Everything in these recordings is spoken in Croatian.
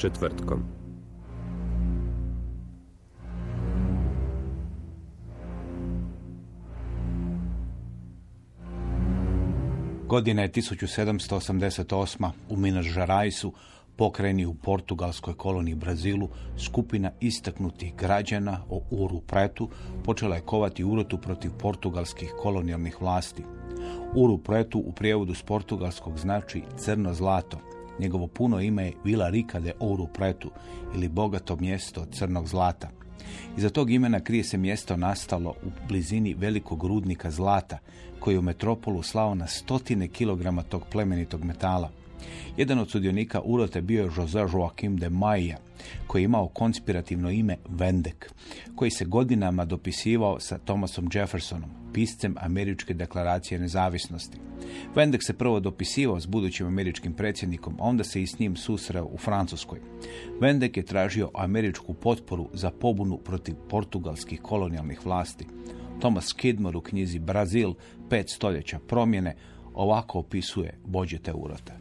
četvrtkom. Godina je 1788. u Minas Žarajsu, pokrajini u portugalskoj koloniji Brazilu, skupina istaknutih građana o Uru Pretu počela je kovati urotu protiv portugalskih kolonijalnih vlasti. Uru Pretu u prijevodu s portugalskog znači crno zlato. Njegovo puno ime je Vila Rica de Ouro Pretu ili bogato mjesto crnog zlata. Iza tog imena krije se mjesto nastalo u blizini velikog rudnika zlata, koji je u metropolu slao na stotine kilograma tog plemenitog metala. Jedan od sudionika urote bio je José Joaquim de Maia, koji je imao konspirativno ime Vendek, koji se godinama dopisivao sa Thomasom Jeffersonom, piscem Američke deklaracije nezavisnosti. Vendek se prvo dopisivao s budućim američkim predsjednikom, a onda se i s njim susreo u Francuskoj. Vendek je tražio američku potporu za pobunu protiv portugalskih kolonijalnih vlasti. Thomas Skidmore u knjizi Brazil, pet stoljeća promjene, ovako opisuje bođe te urote.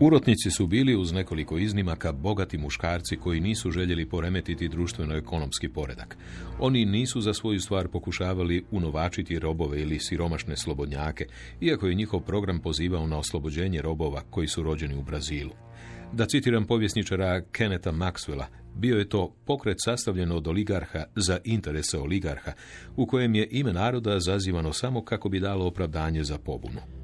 Urotnici su bili uz nekoliko iznimaka bogati muškarci koji nisu željeli poremetiti društveno-ekonomski poredak. Oni nisu za svoju stvar pokušavali unovačiti robove ili siromašne slobodnjake, iako je njihov program pozivao na oslobođenje robova koji su rođeni u Brazilu. Da citiram povjesničara Keneta Maxwella, bio je to pokret sastavljen od oligarha za interese oligarha, u kojem je ime naroda zazivano samo kako bi dalo opravdanje za pobunu.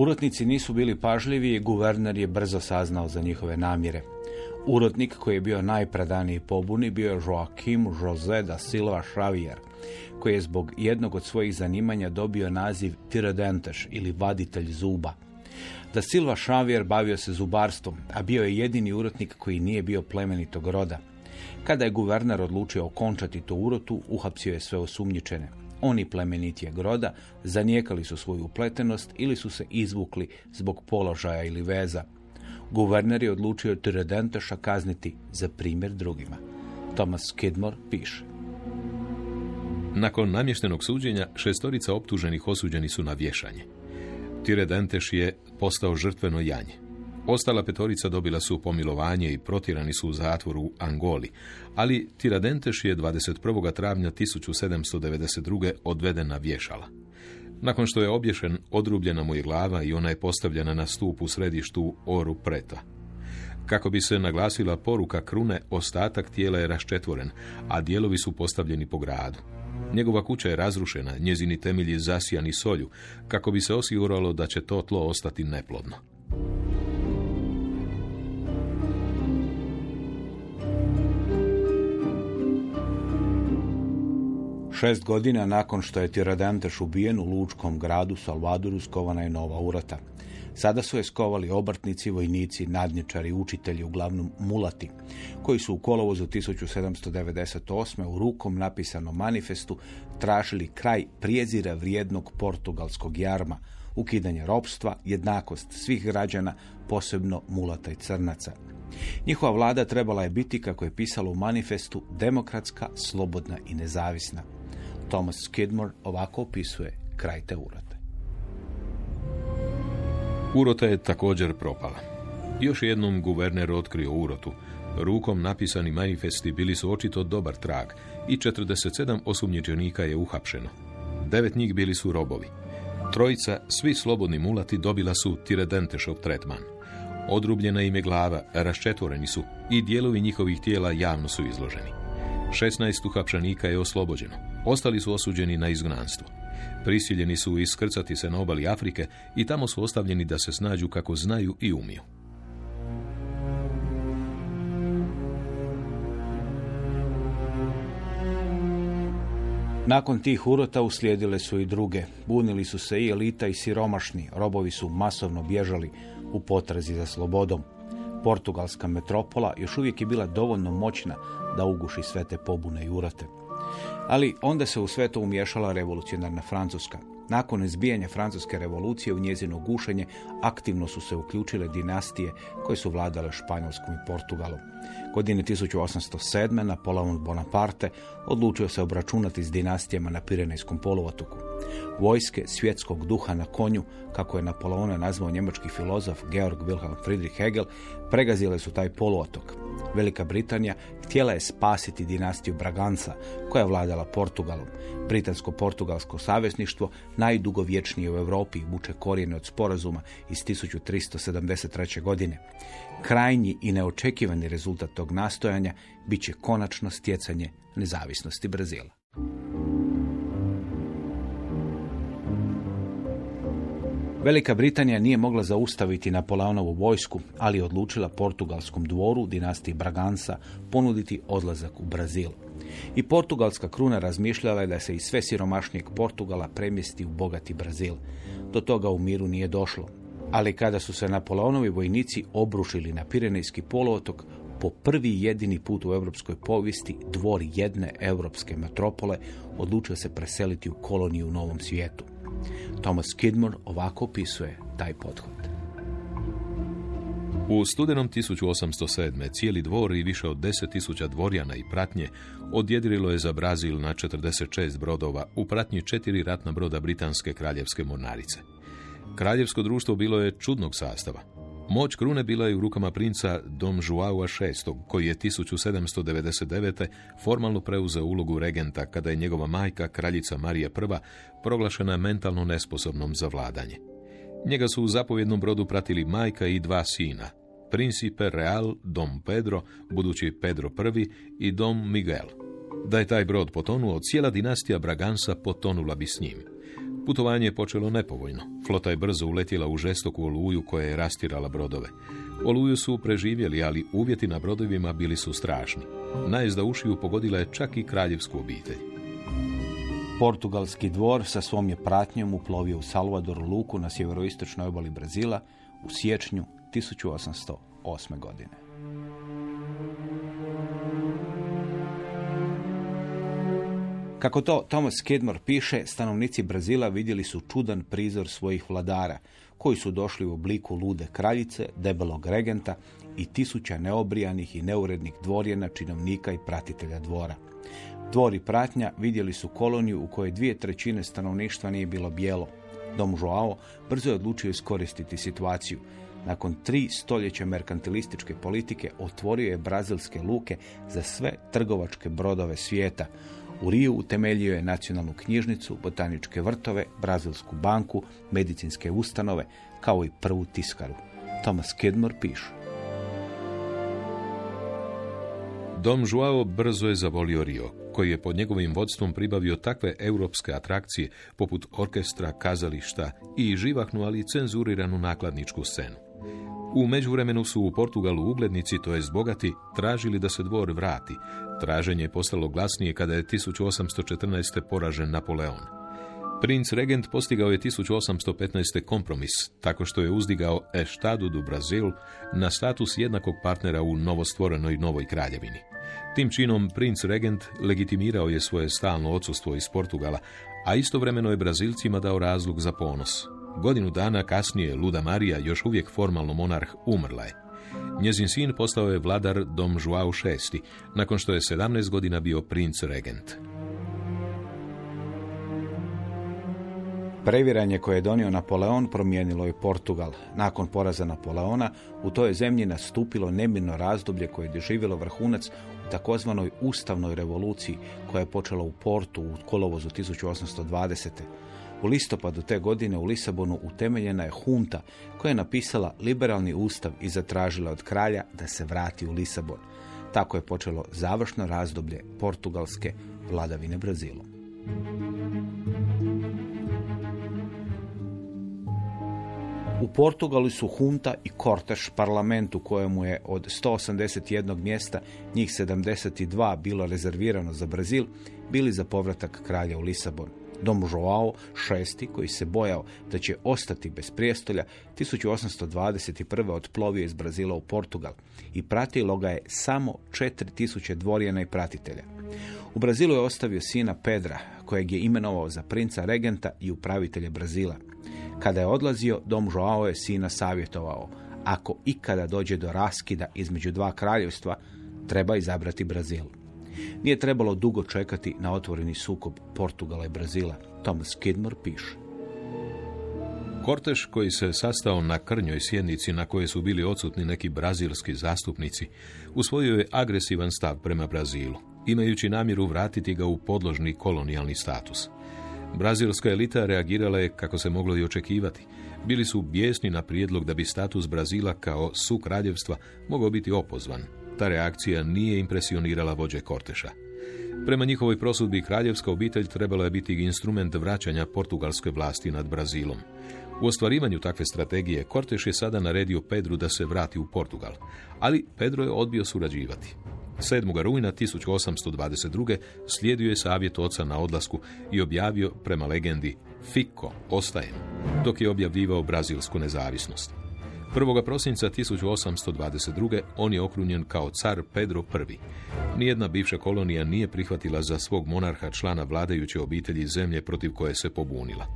Urotnici nisu bili pažljivi i guverner je brzo saznao za njihove namjere. Urotnik koji je bio najpredaniji pobuni bio je Joaquim José da Silva Xavier, koji je zbog jednog od svojih zanimanja dobio naziv tiradenteš ili vaditelj zuba. Da Silva Xavier bavio se zubarstvom, a bio je jedini urotnik koji nije bio plemenitog roda. Kada je guverner odlučio okončati tu urotu, uhapsio je sve osumnjičene. Oni plemenitije groda zanijekali su svoju upletenost ili su se izvukli zbog položaja ili veza. Guverner je odlučio Tiredentoša kazniti za primjer drugima. Thomas Skidmore piše. Nakon namještenog suđenja, šestorica optuženih osuđeni su na vješanje. Tiredenteš je postao žrtveno janje. Ostala petorica dobila su pomilovanje i protirani su u zatvoru u Angoli, ali Tiradenteš je 21. travnja 1792. odveden na vješala. Nakon što je obješen, odrubljena mu je glava i ona je postavljena na stup u središtu Oru Preta. Kako bi se naglasila poruka krune, ostatak tijela je raščetvoren, a dijelovi su postavljeni po gradu. Njegova kuća je razrušena, njezini temelji zasijani solju, kako bi se osiguralo da će to tlo ostati neplodno. Šest godina nakon što je Tiradentes ubijen u lučkom gradu Salvadoru skovana je nova urata. Sada su je skovali obrtnici, vojnici, nadničari, učitelji, uglavnom mulati, koji su u kolovozu 1798. u rukom napisanom manifestu tražili kraj prijezira vrijednog portugalskog jarma, ukidanje ropstva, jednakost svih građana, posebno mulata i crnaca. Njihova vlada trebala je biti, kako je pisalo u manifestu, demokratska, slobodna i nezavisna. Thomas Skidmore ovako opisuje kraj te urote. Urota je također propala. Još jednom guverner otkrio urotu. Rukom napisani manifesti bili su očito dobar trag i 47 osumnjičenika je uhapšeno. Devet njih bili su robovi. Trojica, svi slobodni mulati, dobila su tiredentešov tretman. Odrubljena im je glava, raščetvoreni su i dijelovi njihovih tijela javno su izloženi. 16 uhapšanika je oslobođeno. Ostali su osuđeni na izgnanstvo. Prisiljeni su iskrcati se na obali Afrike i tamo su ostavljeni da se snađu kako znaju i umiju. Nakon tih urota uslijedile su i druge. Bunili su se i elita i siromašni. Robovi su masovno bježali u potrazi za slobodom. Portugalska metropola još uvijek je bila dovoljno moćna da uguši sve te pobune i urote. Ali onda se u sve to umješala revolucionarna Francuska. Nakon izbijanja Francuske revolucije u njezino gušenje aktivno su se uključile dinastije koje su vladale Španjolskom i Portugalom. Godine 1807. Napoleon Bonaparte odlučio se obračunati s dinastijama na Pirenejskom poluotoku. Vojske svjetskog duha na konju, kako je Napoleona nazvao njemački filozof Georg Wilhelm Friedrich Hegel, pregazile su taj poluotok. Velika Britanija htjela je spasiti dinastiju Braganca, koja je vladala Portugalom. Britansko-portugalsko savezništvo, najdugovječnije u Europi, vuče korijene od sporazuma iz 1373. godine. Krajnji i neočekivani rezultat tog nastojanja bit će konačno stjecanje nezavisnosti Brazila. Velika Britanija nije mogla zaustaviti Napoleonovu vojsku, ali je odlučila portugalskom dvoru, dinastiji Bragansa, ponuditi odlazak u Brazil. I portugalska kruna razmišljala je da se iz sve siromašnijeg Portugala premjesti u bogati Brazil. Do toga u miru nije došlo. Ali kada su se Napoleonovi vojnici obrušili na Pirenejski poluotok, po prvi jedini put u europskoj povijesti dvor jedne europske metropole odlučio se preseliti u koloniju u Novom svijetu. Thomas Kidmore ovako opisuje taj pothod. U studenom 1807. cijeli dvor i više od 10.000 dvorjana i pratnje odjedrilo je za Brazil na 46 brodova u pratnji četiri ratna broda Britanske kraljevske mornarice. Kraljevsko društvo bilo je čudnog sastava. Moć krune bila je u rukama princa Dom Joao VI, koji je 1799. formalno preuzeo ulogu regenta kada je njegova majka, kraljica Marija I, proglašena mentalno nesposobnom za vladanje. Njega su u zapovjednom brodu pratili majka i dva sina, Principe Real, Dom Pedro, budući Pedro I i Dom Miguel. Da je taj brod potonuo, cijela dinastija Bragansa potonula bi s njim. Putovanje je počelo nepovoljno. Flota je brzo uletjela u žestoku oluju koja je rastirala brodove. Oluju su preživjeli, ali uvjeti na brodovima bili su strašni. Najezda ušiju pogodila je čak i kraljevsku obitelj. Portugalski dvor sa svom je pratnjom uplovio u Salvador luku na sjeveroistočnoj obali Brazila u siječnju 1808. godine. Kako to Thomas Skidmore piše, stanovnici Brazila vidjeli su čudan prizor svojih vladara, koji su došli u obliku lude kraljice, debelog regenta i tisuća neobrijanih i neurednih dvorjena, činovnika i pratitelja dvora. Dvor i pratnja vidjeli su koloniju u kojoj dvije trećine stanovništva nije bilo bijelo. Dom Joao brzo je odlučio iskoristiti situaciju. Nakon tri stoljeća merkantilističke politike otvorio je brazilske luke za sve trgovačke brodove svijeta, u Riju utemeljio je nacionalnu knjižnicu, botaničke vrtove, brazilsku banku, medicinske ustanove, kao i prvu tiskaru. Thomas Kidmore piše. Dom Joao brzo je zavolio Rio, koji je pod njegovim vodstvom pribavio takve europske atrakcije poput orkestra, kazališta i živahnu, ali cenzuriranu nakladničku scenu. U međuvremenu su u Portugalu uglednici, to jest bogati, tražili da se dvor vrati. Traženje je postalo glasnije kada je 1814. poražen Napoleon. Princ regent postigao je 1815. kompromis, tako što je uzdigao Estado do Brazil na status jednakog partnera u novostvorenoj novoj kraljevini. Tim činom princ regent legitimirao je svoje stalno odsustvo iz Portugala, a istovremeno je Brazilcima dao razlog za ponos. Godinu dana kasnije Luda Marija, još uvijek formalno monarh, umrla je. Njezin sin postao je vladar Dom Joao VI, nakon što je 17 godina bio princ regent. Previranje koje je donio Napoleon promijenilo je Portugal. Nakon poraza Napoleona u toj zemlji nastupilo nemirno razdoblje koje je doživjelo vrhunac u takozvanoj ustavnoj revoluciji koja je počela u Portu u kolovozu 1820. U listopadu te godine u Lisabonu utemeljena je hunta koja je napisala liberalni ustav i zatražila od kralja da se vrati u Lisabon. Tako je počelo završno razdoblje portugalske vladavine Brazilom. U Portugalu su hunta i korteš parlament u kojemu je od 181 mjesta njih 72 bilo rezervirano za Brazil, bili za povratak kralja u Lisabon. Dom Joao VI, koji se bojao da će ostati bez prijestolja, 1821. otplovio iz Brazila u Portugal i pratilo ga je samo 4000 dvorjena i pratitelja. U Brazilu je ostavio sina Pedra, kojeg je imenovao za princa regenta i upravitelja Brazila. Kada je odlazio, dom Joao je sina savjetovao, ako ikada dođe do raskida između dva kraljevstva, treba izabrati Brazil. Nije trebalo dugo čekati na otvoreni sukob Portugala i Brazila. Thomas Kidmore piše. Korteš koji se sastao na krnjoj sjednici na kojoj su bili odsutni neki brazilski zastupnici, usvojio je agresivan stav prema Brazilu, imajući namjeru vratiti ga u podložni kolonijalni status. Brazilska elita reagirala je kako se moglo i očekivati. Bili su bijesni na prijedlog da bi status Brazila kao su kraljevstva mogao biti opozvan. Ta reakcija nije impresionirala vođe Korteša. Prema njihovoj prosudbi kraljevska obitelj trebala je biti instrument vraćanja portugalske vlasti nad Brazilom. U ostvarivanju takve strategije Korteš je sada naredio Pedru da se vrati u Portugal, ali Pedro je odbio surađivati. 7. rujna 1822. slijedio je savjet oca na odlasku i objavio prema legendi Fico, ostajem, dok je objavljivao brazilsku nezavisnost. 1. prosinca 1822. on je okrunjen kao car Pedro I. Nijedna bivša kolonija nije prihvatila za svog monarha člana vladajuće obitelji zemlje protiv koje se pobunila.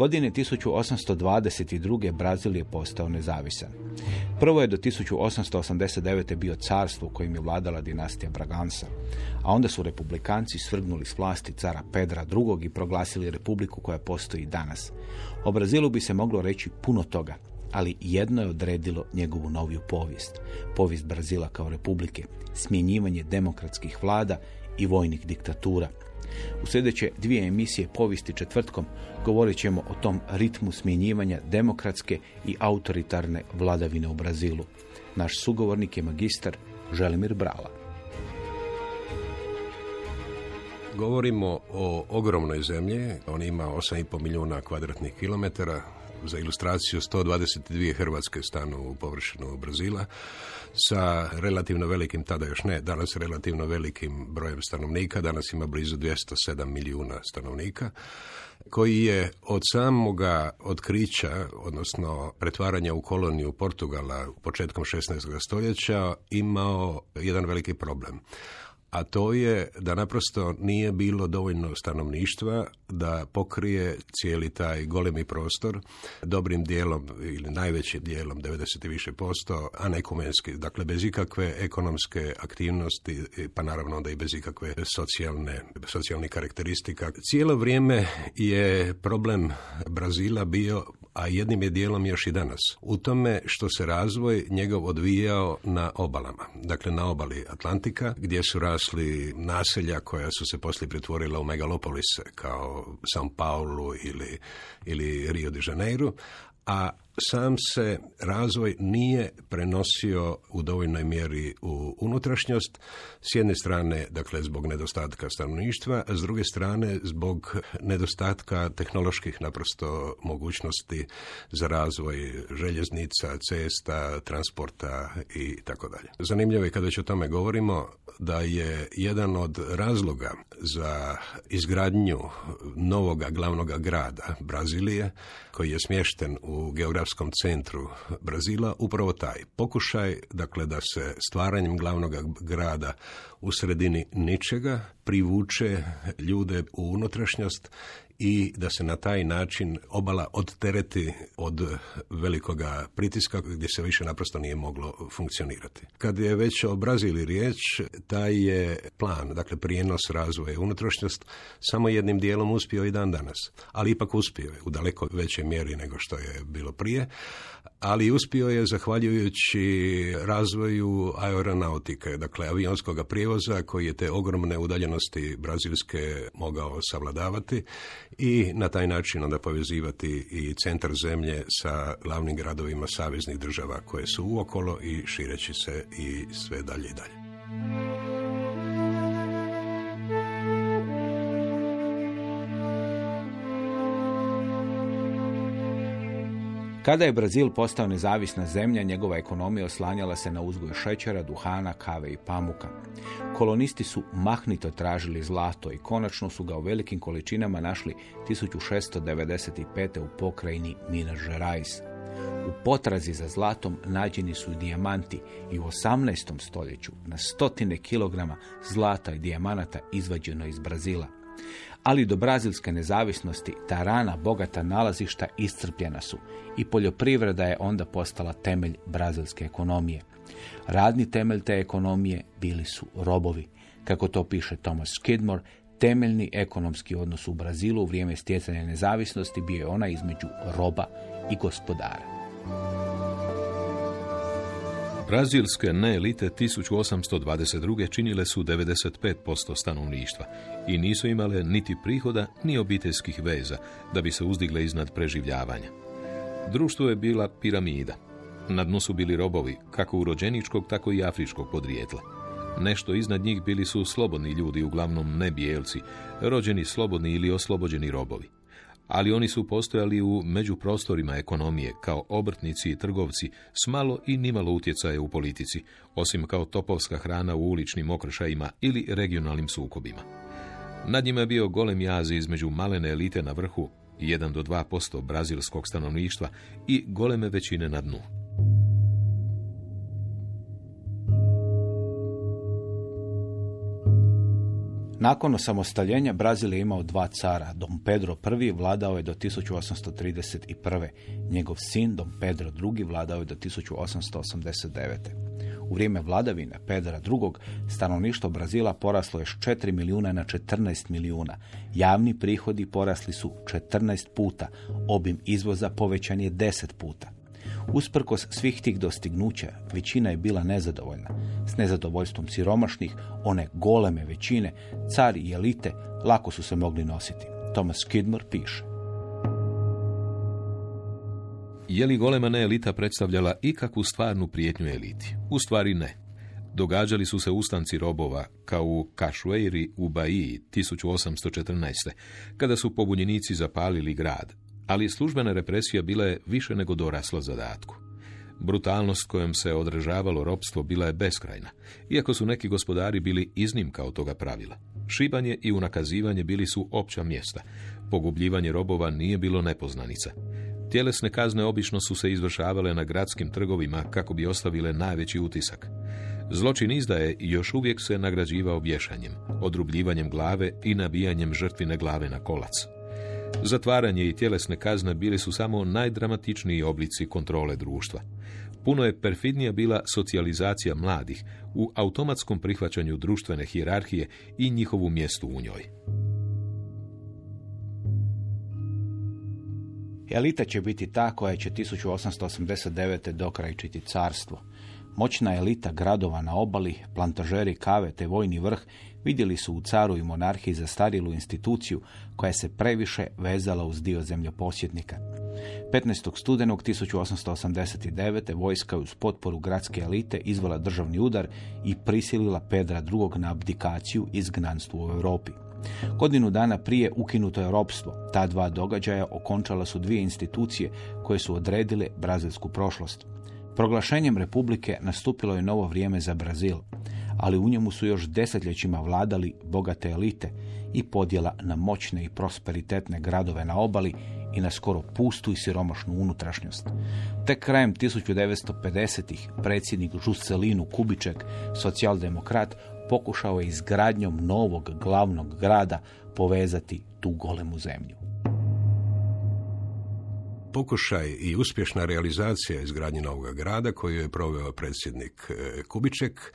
Godine 1822. Brazil je postao nezavisan. Prvo je do 1889. bio carstvo kojim je vladala dinastija Bragansa, a onda su republikanci svrgnuli s vlasti cara Pedra II. i proglasili republiku koja postoji danas. O Brazilu bi se moglo reći puno toga, ali jedno je odredilo njegovu noviju povijest. Povijest Brazila kao republike, smjenjivanje demokratskih vlada i vojnih diktatura – u sljedeće dvije emisije povijesti četvrtkom govorit ćemo o tom ritmu smjenjivanja demokratske i autoritarne vladavine u Brazilu. Naš sugovornik je magistar Želimir Brala. Govorimo o ogromnoj zemlji, on ima 8,5 milijuna kvadratnih kilometara, za ilustraciju 122 Hrvatske stanu u površinu Brazila sa relativno velikim, tada još ne, danas relativno velikim brojem stanovnika, danas ima blizu 207 milijuna stanovnika koji je od samoga otkrića, odnosno pretvaranja u koloniju Portugala početkom 16. stoljeća imao jedan veliki problem a to je da naprosto nije bilo dovoljno stanovništva da pokrije cijeli taj golemi prostor dobrim dijelom ili najvećim dijelom 90 i više posto anekumenski, dakle bez ikakve ekonomske aktivnosti pa naravno onda i bez ikakve socijalne socijalnih karakteristika. Cijelo vrijeme je problem Brazila bio a jednim je dijelom još i danas. U tome što se razvoj njegov odvijao na obalama, dakle na obali Atlantika, gdje su rasli naselja koja su se poslije pretvorila u megalopolise, kao São Paulo ili, ili Rio de Janeiro, a sam se razvoj nije prenosio u dovoljnoj mjeri u unutrašnjost, s jedne strane, dakle, zbog nedostatka stanovništva, a s druge strane zbog nedostatka tehnoloških naprosto mogućnosti za razvoj željeznica, cesta, transporta i tako dalje. Zanimljivo je kada već o tome govorimo da je jedan od razloga za izgradnju novoga glavnoga grada Brazilije, koji je smješten u geografskom centru Brazila, upravo taj pokušaj, dakle da se stvaranjem glavnog grada u sredini ničega privuče ljude u unutrašnjost i da se na taj način obala odtereti od velikoga pritiska gdje se više naprosto nije moglo funkcionirati. Kad je već o Brazili riječ, taj je plan, dakle prijenos razvoja unutrašnjost, samo jednim dijelom uspio i dan danas. Ali ipak uspio je u daleko većoj mjeri nego što je bilo prije, ali uspio je zahvaljujući razvoju aeronautike, dakle avionskog prijevoza koji je te ogromne udaljenosti brazilske mogao savladavati i na taj način onda povezivati i centar zemlje sa glavnim gradovima saveznih država koje su uokolo i šireći se i sve dalje i dalje. Kada je Brazil postao nezavisna zemlja, njegova ekonomija oslanjala se na uzgoj šećera, duhana, kave i pamuka. Kolonisti su mahnito tražili zlato i konačno su ga u velikim količinama našli 1695. u pokrajini Minas Gerais. U potrazi za zlatom nađeni su dijamanti i u 18. stoljeću na stotine kilograma zlata i dijamanata izvađeno iz Brazila. Ali do brazilske nezavisnosti ta rana bogata nalazišta iscrpljena su i poljoprivreda je onda postala temelj brazilske ekonomije. Radni temelj te ekonomije bili su robovi. Kako to piše Thomas Skidmore, temeljni ekonomski odnos u Brazilu u vrijeme stjecanja nezavisnosti bio je ona između roba i gospodara. Brazilske neelite 1822. činile su 95% stanovništva i nisu imale niti prihoda ni obiteljskih veza da bi se uzdigle iznad preživljavanja. Društvo je bila piramida. Na dnu su bili robovi, kako urođeničkog, tako i afričkog podrijetla. Nešto iznad njih bili su slobodni ljudi, uglavnom ne bijelci, rođeni slobodni ili oslobođeni robovi ali oni su postojali u međuprostorima ekonomije kao obrtnici i trgovci s malo i nimalo utjecaja u politici, osim kao topovska hrana u uličnim okršajima ili regionalnim sukobima. Nad njima je bio golem jaz između malene elite na vrhu, 1 do 2% brazilskog stanovništva i goleme većine na dnu. Nakon osamostaljenja Brazil je imao dva cara. Dom Pedro I vladao je do 1831. Njegov sin Dom Pedro II vladao je do 1889. U vrijeme vladavine Pedra II. stanovništvo Brazila poraslo je s 4 milijuna na 14 milijuna. Javni prihodi porasli su 14 puta. Obim izvoza povećan je 10 puta. Usprkos svih tih dostignuća, većina je bila nezadovoljna. S nezadovoljstvom siromašnih, one goleme većine, cari i elite lako su se mogli nositi. Thomas Skidmore piše. Je li golema ne elita predstavljala ikakvu stvarnu prijetnju eliti? U stvari ne. Događali su se ustanci robova, kao u Kašueiri u Baiji 1814. kada su pobunjenici zapalili grad, ali službena represija bila je više nego dorasla zadatku. Brutalnost kojom se održavalo ropstvo bila je beskrajna, iako su neki gospodari bili iznimka od toga pravila. Šibanje i unakazivanje bili su opća mjesta. Pogubljivanje robova nije bilo nepoznanica. Tjelesne kazne obično su se izvršavale na gradskim trgovima kako bi ostavile najveći utisak. Zločin izdaje još uvijek se nagrađivao vješanjem, odrubljivanjem glave i nabijanjem žrtvine glave na kolac. Zatvaranje i tjelesne kazne bili su samo najdramatičniji oblici kontrole društva. Puno je perfidnija bila socijalizacija mladih u automatskom prihvaćanju društvene hijerarhije i njihovu mjestu u njoj. Elita će biti ta koja će 1889. dokrajčiti carstvo. Moćna elita gradova na obali, plantažeri kave te vojni vrh vidjeli su u caru i monarhiji zastarilu instituciju koja se previše vezala uz dio zemljoposjednika. 15. studenog 1889. vojska je uz potporu gradske elite izvala državni udar i prisilila Pedra II. na abdikaciju i izgnanstvo u Europi. Godinu dana prije ukinuto je ropstvo. Ta dva događaja okončala su dvije institucije koje su odredile brazilsku prošlost. Proglašenjem Republike nastupilo je novo vrijeme za Brazil, ali u njemu su još desetljećima vladali bogate elite i podjela na moćne i prosperitetne gradove na obali i na skoro pustu i siromašnu unutrašnjost. Tek krajem 1950-ih predsjednik Žuscelinu Kubiček, socijaldemokrat, pokušao je izgradnjom novog glavnog grada povezati tu golemu zemlju pokušaj i uspješna realizacija izgradnje novog grada koju je proveo predsjednik e, Kubiček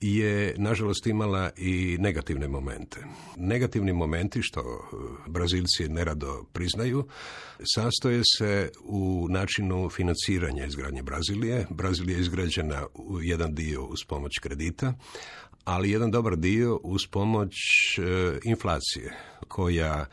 je nažalost imala i negativne momente. Negativni momenti, što e, Brazilci nerado priznaju, sastoje se u načinu financiranja izgradnje Brazilije. Brazilija je izgrađena u jedan dio uz pomoć kredita, ali jedan dobar dio uz pomoć e, inflacije koja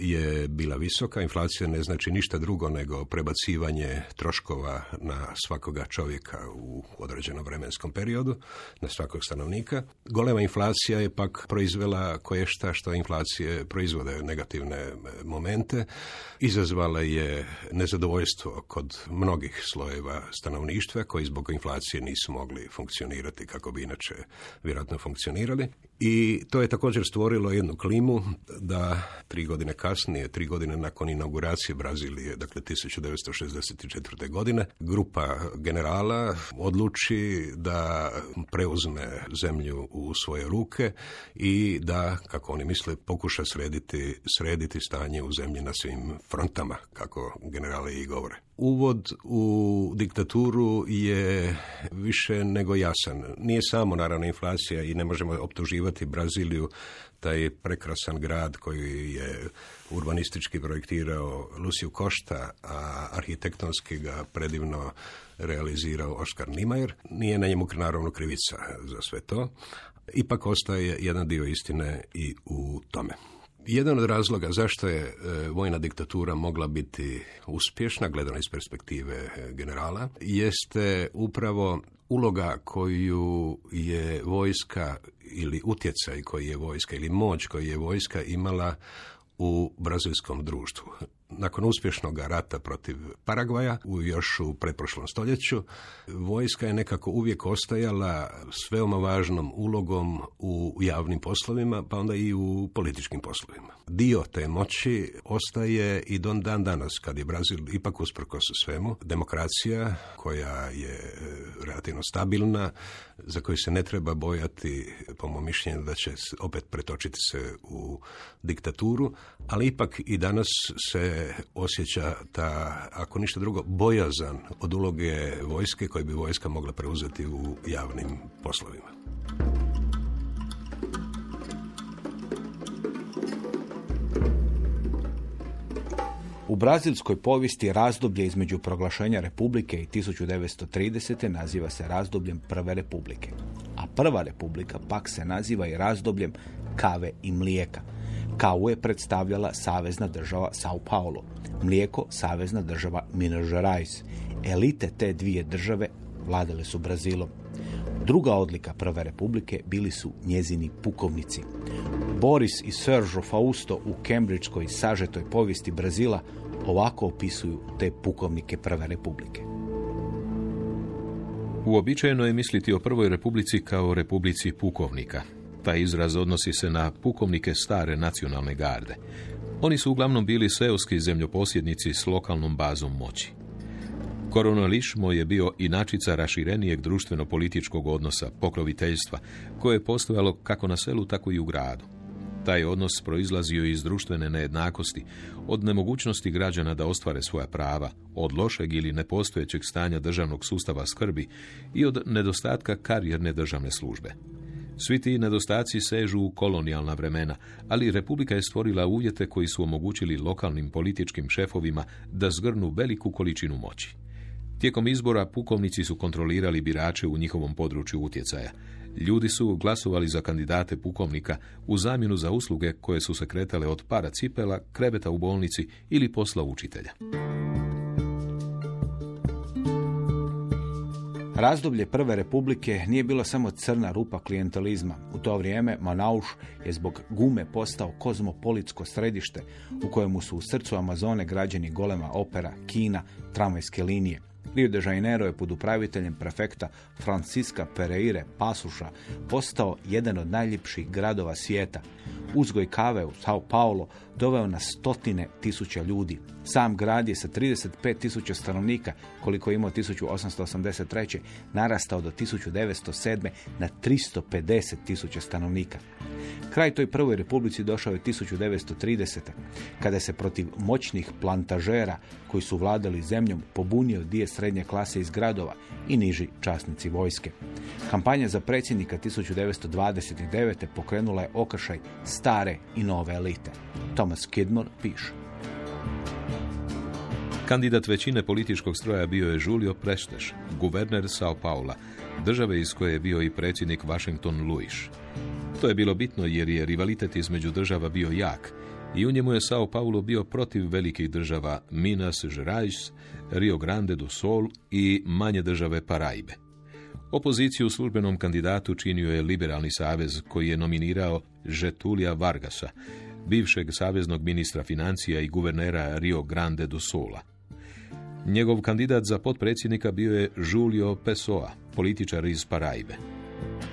je bila visoka. Inflacija ne znači ništa drugo nego prebacivanje troškova na svakoga čovjeka u određenom vremenskom periodu, na svakog stanovnika. Golema inflacija je pak proizvela koje šta što inflacije proizvode negativne momente. Izazvala je nezadovoljstvo kod mnogih slojeva stanovništva koji zbog inflacije nisu mogli funkcionirati kako bi inače vjerojatno funkcionirali I to je također stvorilo jednu klimu da tri godine kasnije, tri godine nakon inauguracije Brazilije, dakle 1964. godine, grupa generala odluči da preuzme zemlju u svoje ruke i da, kako oni misle, pokuša srediti, srediti stanje u zemlji na svim frontama, kako generali i govore. Uvod u diktaturu je više nego jasan. Nije samo naravno inflacija i ne možemo optuživati Braziliju taj prekrasan grad koji je urbanistički projektirao Luciju Košta, a arhitektonski ga predivno realizirao Oskar Nimajer. Nije na njemu naravno krivica za sve to. Ipak ostaje jedan dio istine i u tome. Jedan od razloga zašto je e, vojna diktatura mogla biti uspješna, gledano iz perspektive e, generala, jeste upravo uloga koju je vojska ili utjecaj koji je vojska ili moć koju je vojska imala u brazilskom društvu nakon uspješnog rata protiv Paragvaja u još u pretprošlom stoljeću, vojska je nekako uvijek ostajala s veoma važnom ulogom u javnim poslovima, pa onda i u političkim poslovima. Dio te moći ostaje i don dan danas, kad je Brazil ipak usprkos svemu, demokracija koja je e, relativno stabilna, za koju se ne treba bojati, po mom mišljenju, da će opet pretočiti se u diktaturu, ali ipak i danas se osjeća ta, ako ništa drugo, bojazan od uloge vojske koje bi vojska mogla preuzeti u javnim poslovima. U brazilskoj povijesti razdoblje između proglašenja Republike i 1930. naziva se razdobljem Prve Republike, a Prva Republika pak se naziva i razdobljem kave i mlijeka – Kavu je predstavljala savezna država Sao Paulo, mlijeko savezna država Minas Gerais. Elite te dvije države vladale su Brazilom. Druga odlika Prve republike bili su njezini pukovnici. Boris i Sergio Fausto u Kembridžkoj sažetoj povijesti Brazila ovako opisuju te pukovnike Prve republike. Uobičajeno je misliti o Prvoj republici kao republici pukovnika, taj izraz odnosi se na pukovnike stare nacionalne garde. Oni su uglavnom bili seoski zemljoposjednici s lokalnom bazom moći. Koronališmo je bio inačica raširenijeg društveno-političkog odnosa, pokroviteljstva, koje je postojalo kako na selu, tako i u gradu. Taj odnos proizlazio iz društvene nejednakosti, od nemogućnosti građana da ostvare svoja prava, od lošeg ili nepostojećeg stanja državnog sustava skrbi i od nedostatka karijerne državne službe. Svi ti nedostaci sežu u kolonijalna vremena, ali Republika je stvorila uvjete koji su omogućili lokalnim političkim šefovima da zgrnu veliku količinu moći. Tijekom izbora pukovnici su kontrolirali birače u njihovom području utjecaja. Ljudi su glasovali za kandidate pukovnika u zamjenu za usluge koje su se kretale od para cipela, kreveta u bolnici ili posla učitelja. Razdoblje Prve republike nije bilo samo crna rupa klijentelizma. U to vrijeme Manauš je zbog gume postao kozmopolitsko središte u kojemu su u srcu Amazone građeni golema opera, kina, tramvajske linije. Rio de Janeiro je pod upraviteljem prefekta Francisca Pereire Pasuša postao jedan od najljepših gradova svijeta. Uzgoj kave u Sao Paulo doveo na stotine tisuća ljudi. Sam grad je sa 35 tisuća stanovnika, koliko je imao 1883. narastao do 1907. na 350 tisuća stanovnika. Kraj toj prvoj republici došao je 1930. kada se protiv moćnih plantažera koji su vladali zemljom pobunio dije srednje klase iz gradova i niži časnici vojske. Kampanja za predsjednika 1929. pokrenula je okršaj stare i nove elite. Thomas Kidmore piše. Kandidat većine političkog stroja bio je Julio Presteš, guverner Sao Paula, države iz koje je bio i predsjednik Washington Luiš. To je bilo bitno jer je rivalitet između država bio jak i u njemu je Sao Paulo bio protiv velikih država Minas Gerais, Rio Grande do Sul i manje države Paraibe. Opoziciju službenom kandidatu činio je Liberalni savez koji je nominirao Žetulija Vargasa, bivšeg saveznog ministra financija i guvernera Rio Grande do Sula. Njegov kandidat za potpredsjednika bio je Julio Pessoa, političar iz Paraibe.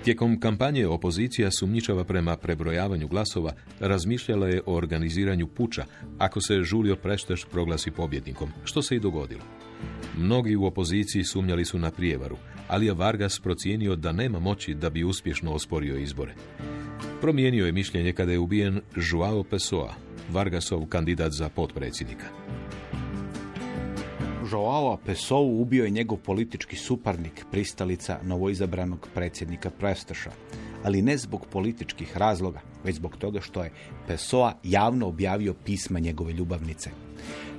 Tijekom kampanje opozicija sumnjičava prema prebrojavanju glasova razmišljala je o organiziranju puča ako se Žulio Prešteš proglasi pobjednikom, što se i dogodilo. Mnogi u opoziciji sumnjali su na prijevaru, ali je Vargas procijenio da nema moći da bi uspješno osporio izbore. Promijenio je mišljenje kada je ubijen Joao Pessoa, Vargasov kandidat za potpredsjednika. Joao Pessoa ubio je njegov politički suparnik, pristalica novoizabranog predsjednika Prestaša, ali ne zbog političkih razloga, već zbog toga što je Pessoa javno objavio pisma njegove ljubavnice.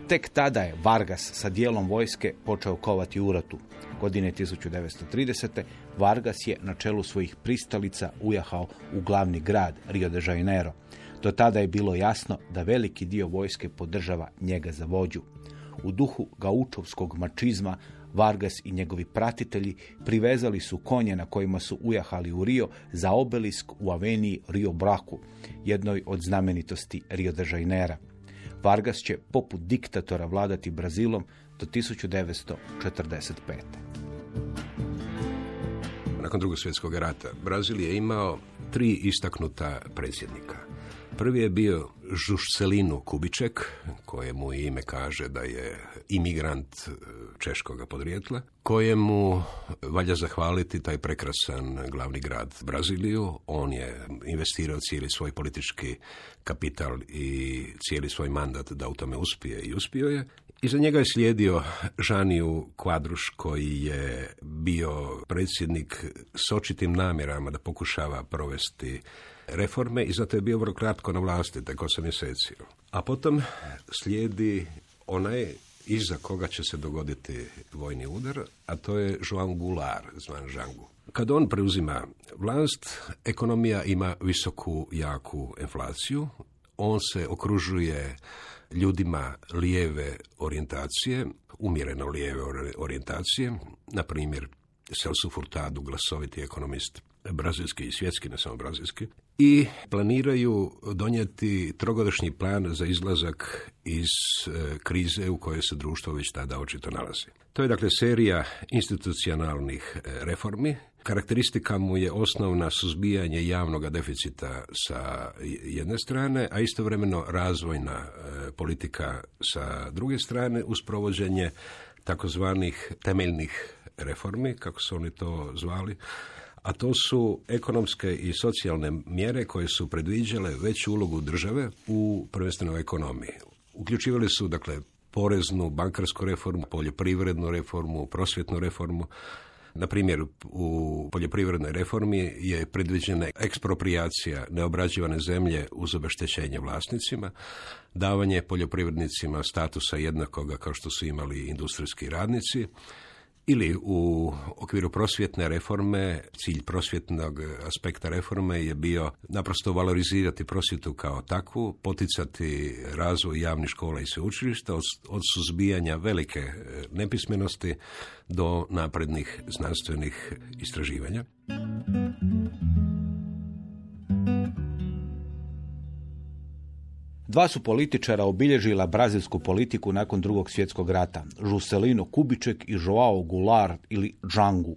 Tek tada je Vargas sa dijelom vojske počeo kovati uratu. Godine 1930. Vargas je na čelu svojih pristalica ujahao u glavni grad Rio de Janeiro. Do tada je bilo jasno da veliki dio vojske podržava njega za vođu. U duhu gaučovskog mačizma Vargas i njegovi pratitelji privezali su konje na kojima su ujahali u Rio za obelisk u aveniji Rio Braku, jednoj od znamenitosti Rio de Janeiro. Vargas će poput diktatora vladati Brazilom do 1945. Nakon drugog svjetskog rata Brazil je imao tri istaknuta predsjednika. Prvi je bio Žušcelinu Kubiček, kojemu ime kaže da je imigrant e, češkoga podrijetla, kojemu valja zahvaliti taj prekrasan glavni grad Braziliju. On je investirao cijeli svoj politički kapital i cijeli svoj mandat da u tome uspije i uspio je. Iza njega je slijedio Žaniju Kvadruš koji je bio predsjednik s očitim namjerama da pokušava provesti reforme i zato je bio vrlo kratko na vlasti, tek 8 mjeseci. A potom slijedi onaj iza koga će se dogoditi vojni udar, a to je Joan Goulart, zvan Žangu. Kad on preuzima vlast, ekonomija ima visoku, jaku inflaciju, on se okružuje ljudima lijeve orijentacije, umjereno lijeve orijentacije, na primjer Celso Furtado, glasoviti ekonomist brazilski i svjetski, ne samo brazilski, i planiraju donijeti trogodišnji plan za izlazak iz e, krize u kojoj se društvo već tada očito nalazi. To je dakle serija institucionalnih e, reformi. Karakteristika mu je osnovna suzbijanje javnog deficita sa jedne strane, a istovremeno razvojna e, politika sa druge strane uz provođenje takozvanih temeljnih reformi, kako su oni to zvali, a to su ekonomske i socijalne mjere koje su predviđale veću ulogu države u prvenstveno ekonomiji. Uključivali su dakle poreznu, bankarsku reformu, poljoprivrednu reformu, prosvjetnu reformu. Na primjer, u poljoprivrednoj reformi je predviđena ekspropriacija neobrađivane zemlje uz obeštećenje vlasnicima, davanje poljoprivrednicima statusa jednakoga kao što su imali industrijski radnici, ili u okviru prosvjetne reforme, cilj prosvjetnog aspekta reforme je bio naprosto valorizirati prosvjetu kao takvu, poticati razvoj javnih škola i sveučilišta od, od suzbijanja velike e, nepismenosti do naprednih znanstvenih istraživanja. Dva su političara obilježila brazilsku politiku nakon drugog svjetskog rata, Juscelino Kubiček i Joao Goulart ili Django.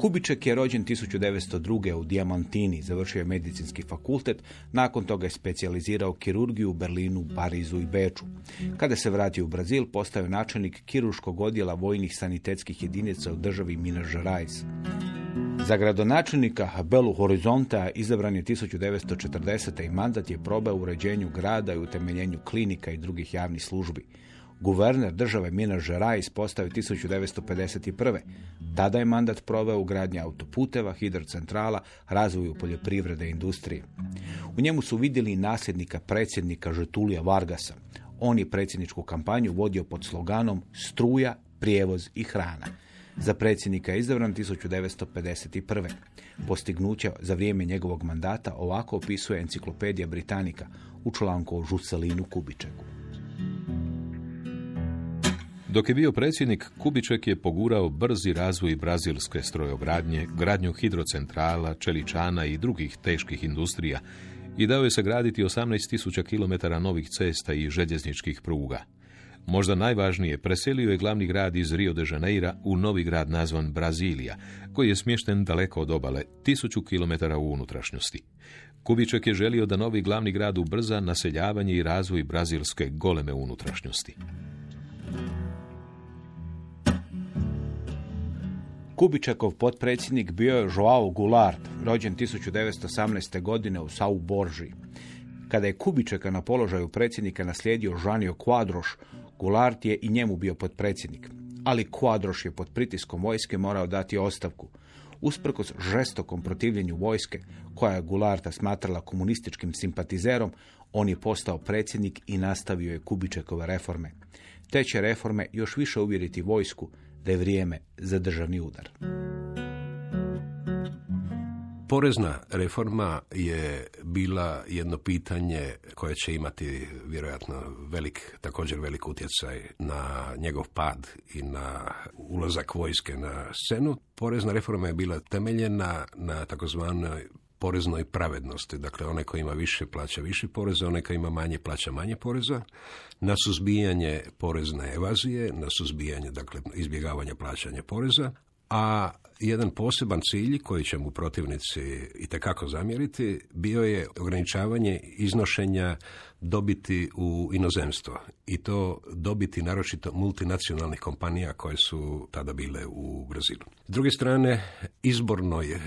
Kubiček je rođen 1902. u Diamantini, završio je medicinski fakultet, nakon toga je specijalizirao kirurgiju u Berlinu, Parizu i Beču. Kada se vratio u Brazil, postao je načelnik kiruškog odjela vojnih sanitetskih jedinica u državi Minas Gerais. Za gradonačelnika Belu Horizonta izabran je 1940. i mandat je probao uređenju grada i utemeljenju klinika i drugih javnih službi. Guverner države Minas Gerais postao je 1951. Tada je mandat proveo u gradnji autoputeva, hidrocentrala, razvoju poljoprivrede i industrije. U njemu su vidjeli nasljednika predsjednika Žetulija Vargasa. On je predsjedničku kampanju vodio pod sloganom struja, prijevoz i hrana. Za predsjednika je izabran 1951. Postignuća za vrijeme njegovog mandata ovako opisuje enciklopedija Britanika u članku o Žucelinu Kubičeku. Dok je bio predsjednik, Kubiček je pogurao brzi razvoj brazilske strojogradnje, gradnju hidrocentrala, čeličana i drugih teških industrija i dao je sagraditi 18.000 km novih cesta i željezničkih pruga. Možda najvažnije, preselio je glavni grad iz Rio de Janeira u novi grad nazvan Brazilija, koji je smješten daleko od obale, tisuću kilometara u unutrašnjosti. Kubiček je želio da novi glavni grad ubrza naseljavanje i razvoj brazilske goleme unutrašnjosti. Kubičekov potpredsjednik bio je Joao Goulart, rođen 1918. godine u Sau Borži. Kada je Kubičeka na položaju predsjednika naslijedio Žanio Quadroš, Goulart je i njemu bio potpredsjednik. Ali Quadroš je pod pritiskom vojske morao dati ostavku. Usprkos žestokom protivljenju vojske, koja je Gularta smatrala komunističkim simpatizerom, on je postao predsjednik i nastavio je Kubičekove reforme. Te će reforme još više uvjeriti vojsku da je vrijeme za državni udar. Porezna reforma je bila jedno pitanje koje će imati vjerojatno velik, također velik utjecaj na njegov pad i na ulazak vojske na scenu. Porezna reforma je bila temeljena na takozvanoj poreznoj pravednosti. Dakle, onaj koji ima više plaća više poreza, onaj koji ima manje plaća manje poreza, na suzbijanje porezne evazije, na suzbijanje, dakle, izbjegavanja plaćanja poreza, a jedan poseban cilj koji će mu protivnici i tekako zamjeriti bio je ograničavanje iznošenja dobiti u inozemstvo i to dobiti naročito multinacionalnih kompanija koje su tada bile u Brazilu. S druge strane, izbornoj e,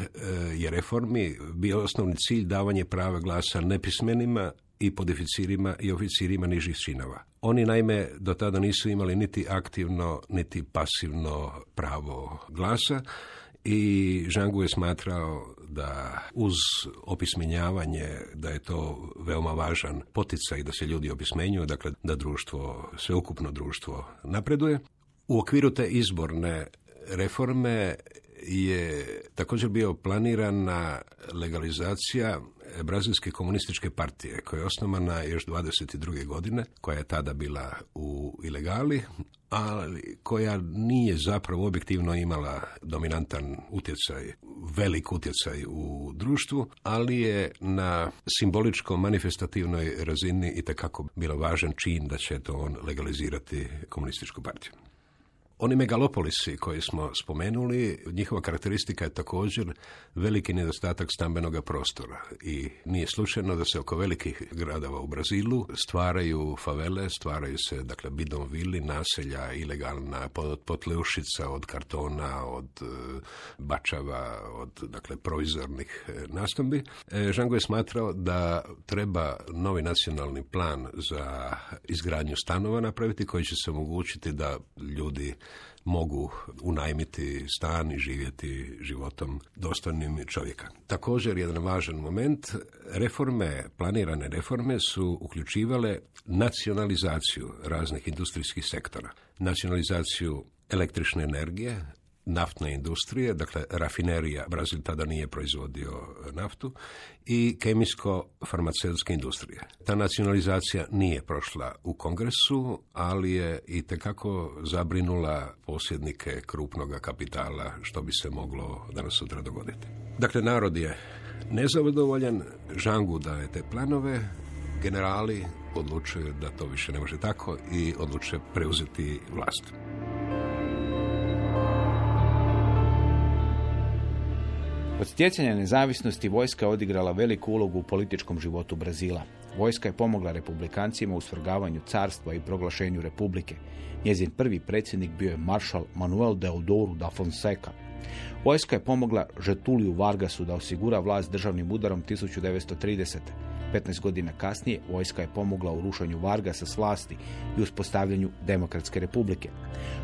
je reformi bio osnovni cilj davanje prava glasa nepismenima i podeficirima i oficirima nižih činova. Oni naime do tada nisu imali niti aktivno niti pasivno pravo glasa i Žangu je smatrao da uz opismenjavanje da je to veoma važan poticaj da se ljudi opismenjuju, dakle da društvo, sveukupno društvo napreduje. U okviru te izborne reforme je također bio planirana legalizacija Brazilske komunističke partije, koja je osnovana još 22. godine, koja je tada bila u ilegali, ali koja nije zapravo objektivno imala dominantan utjecaj, velik utjecaj u društvu, ali je na simboličko manifestativnoj razini i takako bilo važan čin da će to on legalizirati komunističku partiju. Oni megalopolisi koji smo spomenuli, njihova karakteristika je također veliki nedostatak stambenog prostora i nije slučajno da se oko velikih gradova u Brazilu stvaraju favele, stvaraju se dakle bidon vili, naselja, ilegalna potleušica od kartona, od e, bačava, od dakle provizornih e, nastambi. E, Žango je smatrao da treba novi nacionalni plan za izgradnju stanova napraviti koji će se omogućiti da ljudi mogu unajmiti stan i živjeti životom dostojnim čovjeka. Također, jedan važan moment, reforme, planirane reforme su uključivale nacionalizaciju raznih industrijskih sektora, nacionalizaciju električne energije, naftne industrije, dakle rafinerija, Brazil tada nije proizvodio naftu, i kemijsko-farmaceutske industrije. Ta nacionalizacija nije prošla u kongresu, ali je i tekako zabrinula posjednike krupnog kapitala, što bi se moglo danas sutra dogoditi. Dakle, narod je nezadovoljan, Žangu daje te planove, generali odlučuju da to više ne može tako i odluče preuzeti vlast. Od stjecanja nezavisnosti vojska je odigrala veliku ulogu u političkom životu Brazila. Vojska je pomogla republikancima u svrgavanju carstva i proglašenju republike. Njezin prvi predsjednik bio je maršal Manuel Deodoro da Fonseca. Vojska je pomogla Žetuliju Vargasu da osigura vlast državnim udarom 1930. 15 godina kasnije vojska je pomogla u rušanju Vargasa s vlasti i uspostavljanju Demokratske republike.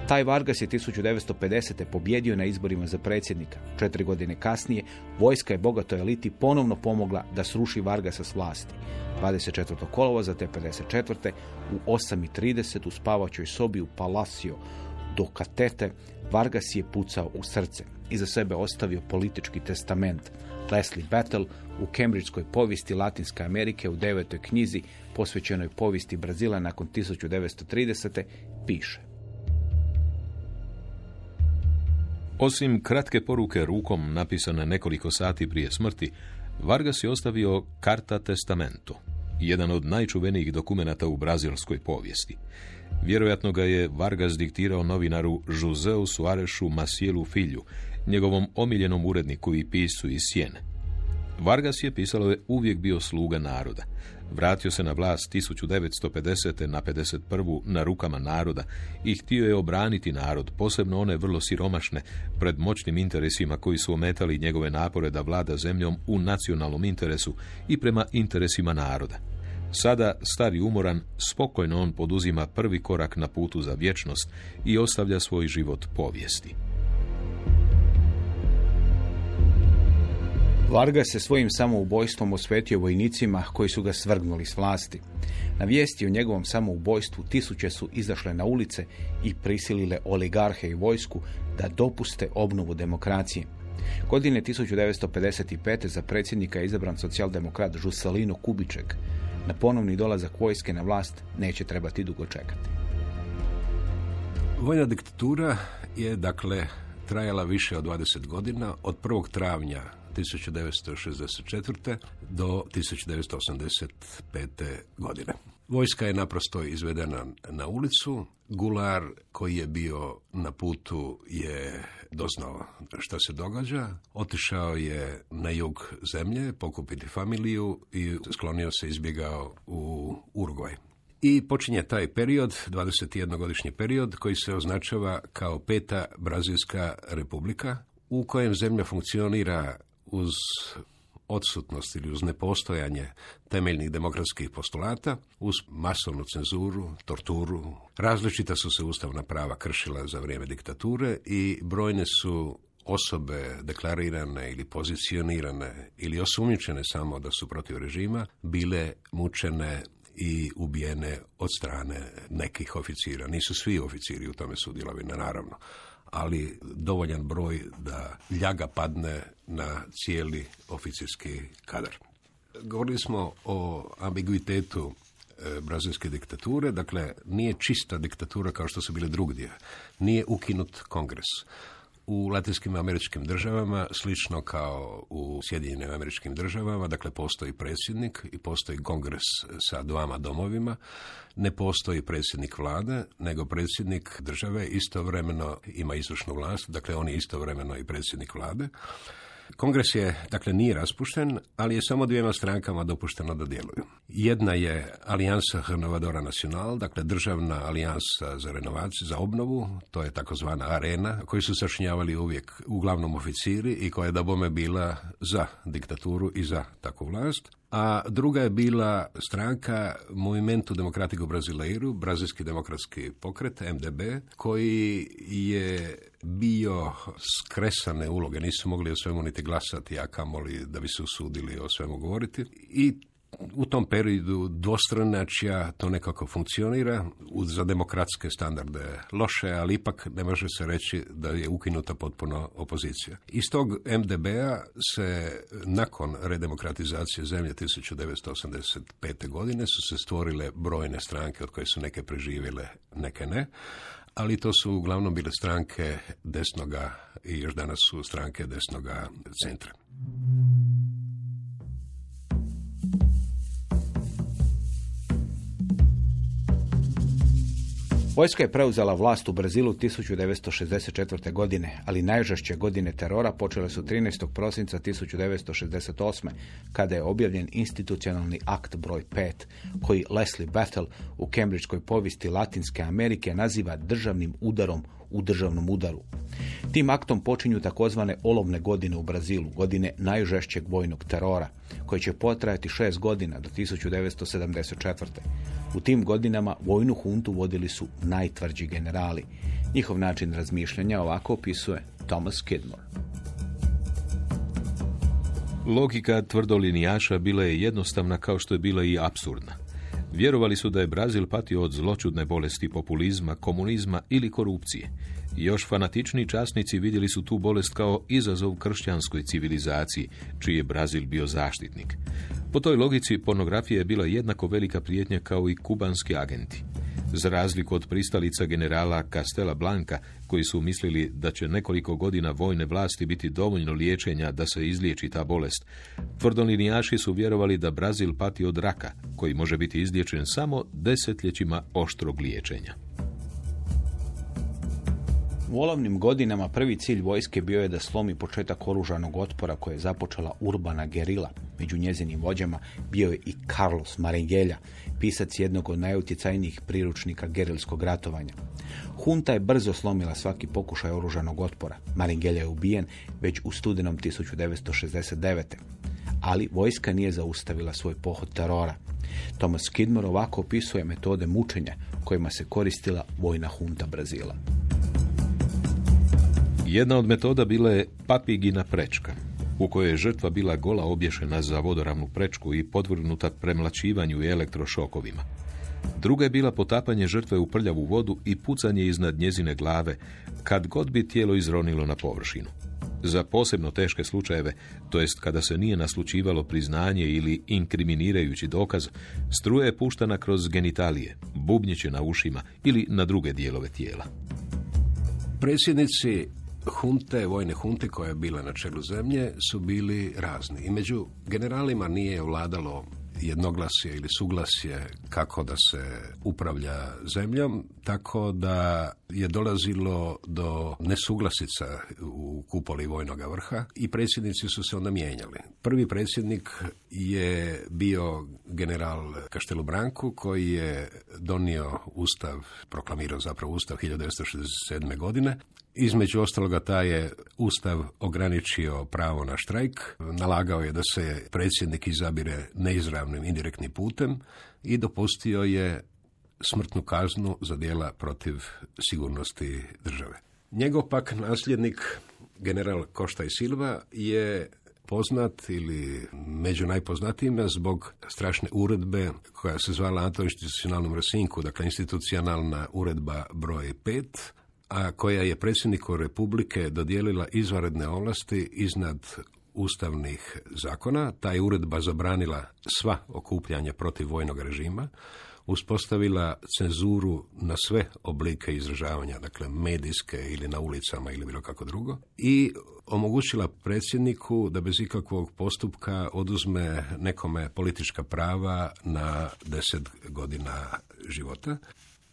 Taj Vargas je 1950. pobjedio na izborima za predsjednika. Četiri godine kasnije vojska je bogatoj eliti ponovno pomogla da sruši Vargasa s vlasti. 24. kolova za te 54. u 8.30 u spavačoj sobi u Palacio do Katete Vargas je pucao u srce. Iza sebe ostavio politički testament. Leslie Battle u Kembridžskoj povijesti Latinske Amerike u devetoj knjizi posvećenoj povijesti Brazila nakon 1930. piše. Osim kratke poruke rukom napisane nekoliko sati prije smrti, Vargas je ostavio Karta Testamento, jedan od najčuvenijih dokumenata u brazilskoj povijesti. Vjerojatno ga je Vargas diktirao novinaru Joseu Suarešu Masielu Filju, njegovom omiljenom uredniku i piscu iz Sjene. Vargas je pisalo je uvijek bio sluga naroda. Vratio se na vlast 1950. na 51. na rukama naroda i htio je obraniti narod, posebno one vrlo siromašne, pred moćnim interesima koji su ometali njegove napore da vlada zemljom u nacionalnom interesu i prema interesima naroda. Sada, stari umoran, spokojno on poduzima prvi korak na putu za vječnost i ostavlja svoj život povijesti. Varga se svojim samoubojstvom osvetio vojnicima koji su ga svrgnuli s vlasti. Na vijesti o njegovom samoubojstvu tisuće su izašle na ulice i prisilile oligarhe i vojsku da dopuste obnovu demokracije. Godine 1955. za predsjednika je izabran socijaldemokrat Žusalino Kubiček. Na ponovni dolazak vojske na vlast neće trebati dugo čekati. Vojna diktatura je, dakle, trajala više od 20 godina. Od 1. travnja 1964. do 1985. godine. Vojska je naprosto izvedena na ulicu. Gular koji je bio na putu je doznao što se događa. Otišao je na jug zemlje pokupiti familiju i sklonio se izbjegao u Urugvaj. I počinje taj period, 21-godišnji period, koji se označava kao peta Brazilska republika, u kojem zemlja funkcionira uz odsutnost ili uz nepostojanje temeljnih demokratskih postulata, uz masovnu cenzuru, torturu. Različita su se ustavna prava kršila za vrijeme diktature i brojne su osobe deklarirane ili pozicionirane ili osumnjičene samo da su protiv režima bile mučene i ubijene od strane nekih oficira. Nisu svi oficiri u tome sudjelovali, naravno ali dovoljan broj da ljaga padne na cijeli oficirski kadar. Govorili smo o ambiguitetu e, brazilske diktature, dakle nije čista diktatura kao što su bile drugdje. Nije ukinut kongres u latinskim američkim državama, slično kao u Sjedinjenim američkim državama, dakle postoji predsjednik i postoji kongres sa dvama domovima, ne postoji predsjednik vlade, nego predsjednik države istovremeno ima izvršnu vlast, dakle on je istovremeno i predsjednik vlade. Kongres je, dakle, nije raspušten, ali je samo dvijema strankama dopušteno da djeluju. Jedna je Alijansa Renovadora Nacional, dakle državna alijansa za renovaciju, za obnovu, to je takozvana arena, koji su sašnjavali uvijek uglavnom oficiri i koja je da bome bila za diktaturu i za takvu vlast a druga je bila stranka Movimentu Demokratiku Brazileiru, Brazilski demokratski pokret, MDB, koji je bio skresane uloge, nisu mogli o svemu niti glasati, a kamoli da bi se usudili o svemu govoriti. I u tom periodu dvostranačja to nekako funkcionira, za demokratske standarde loše, ali ipak ne može se reći da je ukinuta potpuno opozicija. Iz tog MDB-a se nakon redemokratizacije zemlje 1985. godine su se stvorile brojne stranke od koje su neke preživjele, neke ne, ali to su uglavnom bile stranke desnoga i još danas su stranke desnoga centra. Vojska je preuzela vlast u Brazilu 1964. godine, ali najžešće godine terora počele su 13. prosinca 1968. kada je objavljen institucionalni akt broj 5, koji Leslie Bethel u Kembridžkoj povijesti Latinske Amerike naziva državnim udarom u državnom udaru. Tim aktom počinju takozvane olovne godine u Brazilu, godine najžešćeg vojnog terora, koji će potrajati šest godina do 1974. U tim godinama vojnu huntu vodili su najtvrđi generali. Njihov način razmišljanja ovako opisuje Thomas Kidmore. Logika tvrdolinijaša bila je jednostavna kao što je bila i absurdna. Vjerovali su da je Brazil patio od zločudne bolesti populizma, komunizma ili korupcije. Još fanatični časnici vidjeli su tu bolest kao izazov kršćanskoj civilizaciji, čiji je Brazil bio zaštitnik. Po toj logici pornografija je bila jednako velika prijetnja kao i kubanski agenti. Za razliku od pristalica generala Castela Blanca, koji su mislili da će nekoliko godina vojne vlasti biti dovoljno liječenja da se izliječi ta bolest, tvrdolinijaši su vjerovali da Brazil pati od raka, koji može biti izliječen samo desetljećima oštrog liječenja. U olovnim godinama prvi cilj vojske bio je da slomi početak oružanog otpora koje je započela urbana gerila. Među njezinim vođama bio je i Carlos Marengelja, pisac jednog od najutjecajnijih priručnika gerilskog ratovanja. Hunta je brzo slomila svaki pokušaj oružanog otpora. Marengelja je ubijen već u studenom 1969. Ali vojska nije zaustavila svoj pohod terora. Thomas Skidmore ovako opisuje metode mučenja kojima se koristila vojna hunta Brazila. Jedna od metoda bila je papigina prečka, u kojoj je žrtva bila gola obješena za vodoravnu prečku i podvrgnuta premlačivanju i elektrošokovima. Druga je bila potapanje žrtve u prljavu vodu i pucanje iznad njezine glave, kad god bi tijelo izronilo na površinu. Za posebno teške slučajeve, to jest kada se nije naslučivalo priznanje ili inkriminirajući dokaz, struja je puštana kroz genitalije, bubnjeće na ušima ili na druge dijelove tijela. Predsjednici hunte, vojne hunte koja je bila na čelu zemlje su bili razni. I među generalima nije vladalo jednoglasje ili suglasje kako da se upravlja zemljom, tako da je dolazilo do nesuglasica u kupoli vojnog vrha i predsjednici su se onda mijenjali. Prvi predsjednik je bio general Kaštelu Branku koji je donio ustav, proklamirao zapravo ustav 1967. godine. Između ostaloga taj je ustav ograničio pravo na štrajk, nalagao je da se predsjednik izabire neizravnim indirektnim putem i dopustio je smrtnu kaznu za dijela protiv sigurnosti države. Njegov pak nasljednik, general Košta i Silva, je poznat ili među najpoznatijima zbog strašne uredbe koja se zvala antoinstitucionalnom rasinku, dakle institucionalna uredba broj 5, a koja je predsjedniku Republike dodijelila izvanredne ovlasti iznad ustavnih zakona. Ta je uredba zabranila sva okupljanja protiv vojnog režima, uspostavila cenzuru na sve oblike izražavanja, dakle medijske ili na ulicama ili bilo kako drugo, i omogućila predsjedniku da bez ikakvog postupka oduzme nekome politička prava na deset godina života.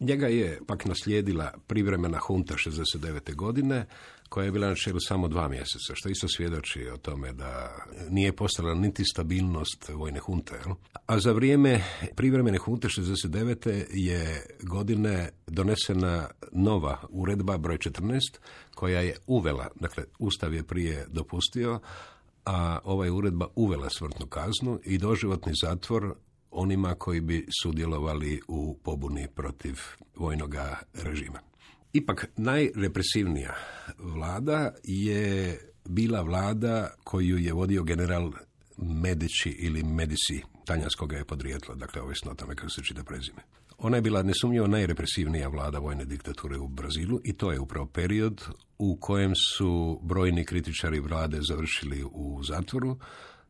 Njega je pak naslijedila privremena hunta 69. godine, koja je bila na čelu samo dva mjeseca, što isto svjedoči o tome da nije postala niti stabilnost vojne hunte. A za vrijeme privremene hunte 69. je godine donesena nova uredba broj 14, koja je uvela, dakle Ustav je prije dopustio, a ova je uredba uvela smrtnu kaznu i doživotni zatvor onima koji bi sudjelovali u pobuni protiv vojnog režima. Ipak najrepresivnija vlada je bila vlada koju je vodio general Medici ili Medici, tanjanskog je podrijetla, dakle ovisno o tome kako se čita prezime. Ona je bila nesumnjivo najrepresivnija vlada vojne diktature u Brazilu i to je upravo period u kojem su brojni kritičari vlade završili u zatvoru,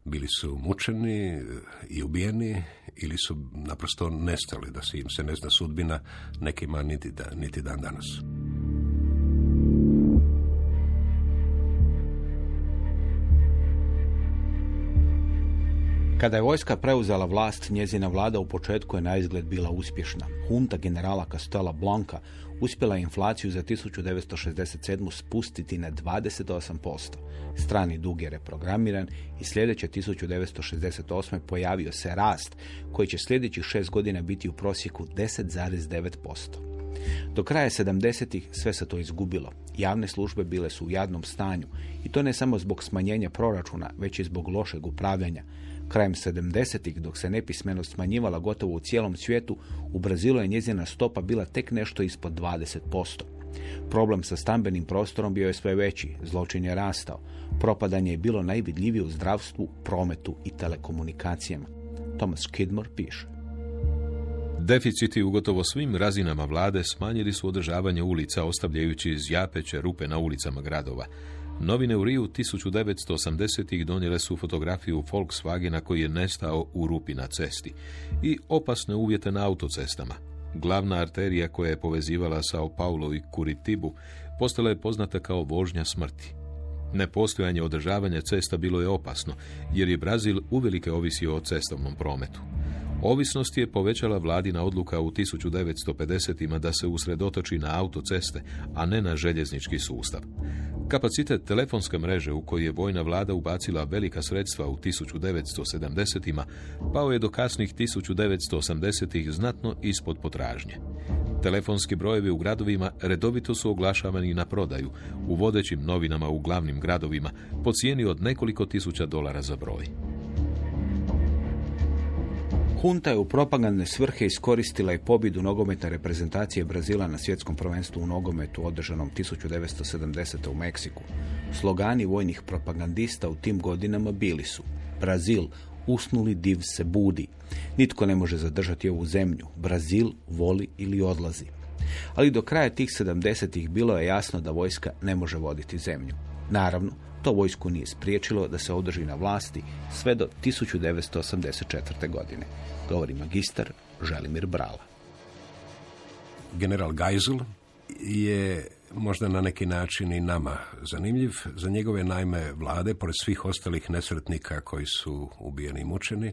bili su mučeni i ubijeni ili su naprosto nestali, da se im se ne zna sudbina nekima niti, da, niti dan danas. Kada je vojska preuzela vlast, njezina vlada u početku je na izgled bila uspješna. Hunta generala Castella Blanca uspjela je inflaciju za 1967. spustiti na 28%. Strani dug je reprogramiran i sljedeće 1968. pojavio se rast koji će sljedećih šest godina biti u prosjeku 10,9%. Do kraja 70. sve se to izgubilo. Javne službe bile su u jadnom stanju i to ne samo zbog smanjenja proračuna, već i zbog lošeg upravljanja. Krajem 70. dok se nepismenost smanjivala gotovo u cijelom svijetu, u Brazilu je njezina stopa bila tek nešto ispod 20%. Problem sa stambenim prostorom bio je sve veći, zločin je rastao. Propadanje je bilo najvidljivije u zdravstvu, prometu i telekomunikacijama. Thomas Kidmore piše. Deficiti u gotovo svim razinama vlade smanjili su održavanje ulica, ostavljajući zjapeće rupe na ulicama gradova. Novine u Riju 1980-ih donijele su fotografiju Volkswagena koji je nestao u rupi na cesti i opasne uvjete na autocestama. Glavna arterija koja je povezivala Sao Paulo i Curitibu postala je poznata kao vožnja smrti. Nepostojanje održavanja cesta bilo je opasno, jer je Brazil uvelike ovisio o cestovnom prometu. Ovisnost je povećala vladina odluka u 1950-ima da se usredotoči na autoceste, a ne na željeznički sustav. Kapacitet telefonske mreže u koji je vojna vlada ubacila velika sredstva u 1970-ima pao je do kasnih 1980-ih znatno ispod potražnje. Telefonski brojevi u gradovima redovito su oglašavani na prodaju u vodećim novinama u glavnim gradovima po cijeni od nekoliko tisuća dolara za broj. Hunta je u propagandne svrhe iskoristila i pobjedu nogometne reprezentacije Brazila na svjetskom prvenstvu u nogometu održanom 1970. u Meksiku. Slogani vojnih propagandista u tim godinama bili su Brazil, usnuli div se budi. Nitko ne može zadržati ovu zemlju. Brazil voli ili odlazi. Ali do kraja tih 70. bilo je jasno da vojska ne može voditi zemlju. Naravno, to vojsku nije spriječilo da se održi na vlasti sve do 1984. godine. Govori magistar Želimir Brala. General Geisel je možda na neki način i nama zanimljiv. Za njegove najme vlade, pored svih ostalih nesretnika koji su ubijeni i mučeni,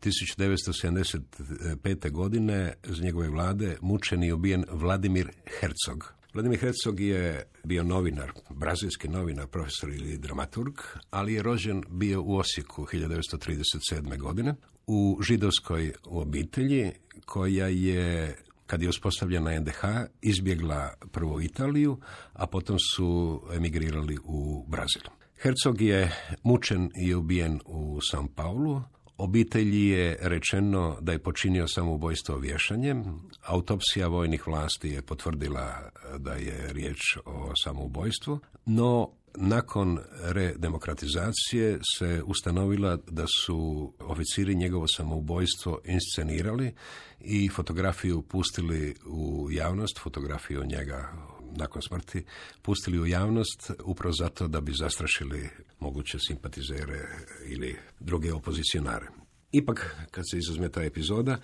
1975. godine za njegove vlade mučeni i ubijen Vladimir Herzog. Vladimir Herzog je bio novinar, brazilski novinar, profesor ili dramaturg, ali je rođen bio u Osijeku 1937. godine u židovskoj obitelji koja je kad je uspostavljena NDH, izbjegla prvo Italiju, a potom su emigrirali u Brazil. Herzog je mučen i ubijen u São Paulo, Obitelji je rečeno da je počinio samoubojstvo vješanjem. Autopsija vojnih vlasti je potvrdila da je riječ o samoubojstvu, no nakon redemokratizacije se ustanovila da su oficiri njegovo samoubojstvo inscenirali i fotografiju pustili u javnost, fotografiju njega nakon smrti pustili u javnost upravo zato da bi zastrašili moguće simpatizere ili druge opozicionare. Ipak, kad se izuzme ta epizoda,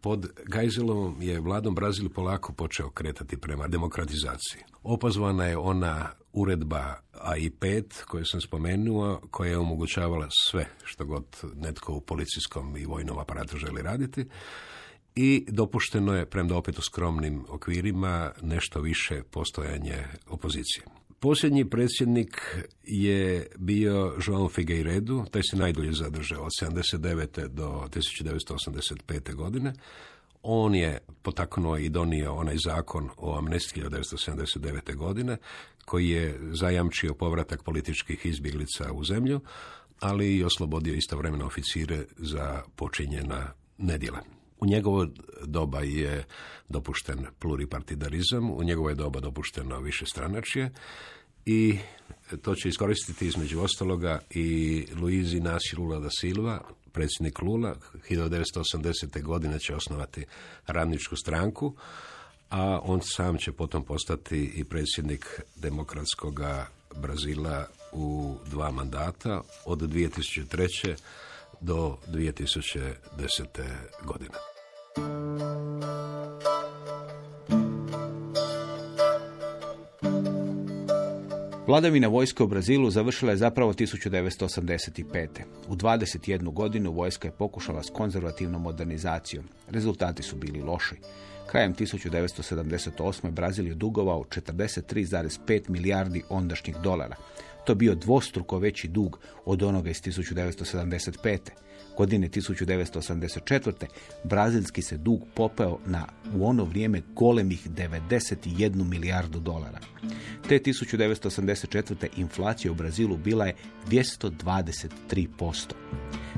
pod Gajzelom je vladom Brazil polako počeo kretati prema demokratizaciji. Opazvana je ona uredba AI5 koju sam spomenuo, koja je omogućavala sve što god netko u policijskom i vojnom aparatu želi raditi i dopušteno je, premda opet u skromnim okvirima, nešto više postojanje opozicije. Posljednji predsjednik je bio João Figueiredo, taj se najdulje zadržao od 79. do 1985. godine. On je potaknuo i donio onaj zakon o amnestiji 1979. godine, koji je zajamčio povratak političkih izbjeglica u zemlju, ali i oslobodio istovremeno oficire za počinjena nedjela. U njegovo doba je dopušten pluripartidarizam, u njegovo je doba dopušteno više stranačje i to će iskoristiti između ostaloga i Luizi Inácio Lula da Silva, predsjednik Lula, 1980. godine će osnovati radničku stranku, a on sam će potom postati i predsjednik demokratskog Brazila u dva mandata od 2003 do 2010. godine. Vladavina vojske u Brazilu završila je zapravo 1985. U 21 godinu vojska je pokušala s konzervativnom modernizacijom. Rezultati su bili loši. Krajem 1978. Brazil je dugovao 43,5 milijardi ondašnjih dolara. To bio dvostruko veći dug od onoga iz 1975. Godine 1984. brazilski se dug popeo na u ono vrijeme golemih 91 milijardu dolara. Te 1984. inflacija u Brazilu bila je 223%.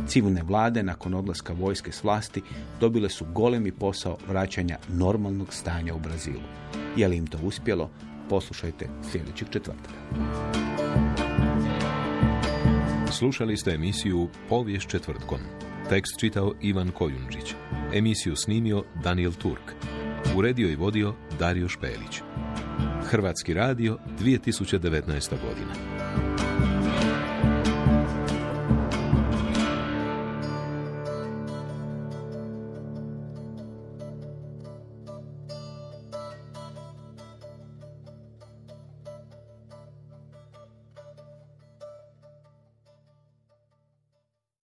Civilne vlade nakon odlaska vojske s vlasti dobile su golemi posao vraćanja normalnog stanja u Brazilu. Je li im to uspjelo? Poslušajte sljedećeg četvrtka. Slušali ste emisiju Povijest četvrtkom. Tekst čitao Ivan Kojundžić. Emisiju snimio Daniel Turk. Uredio i vodio Dario Špelić. Hrvatski radio 2019. godina.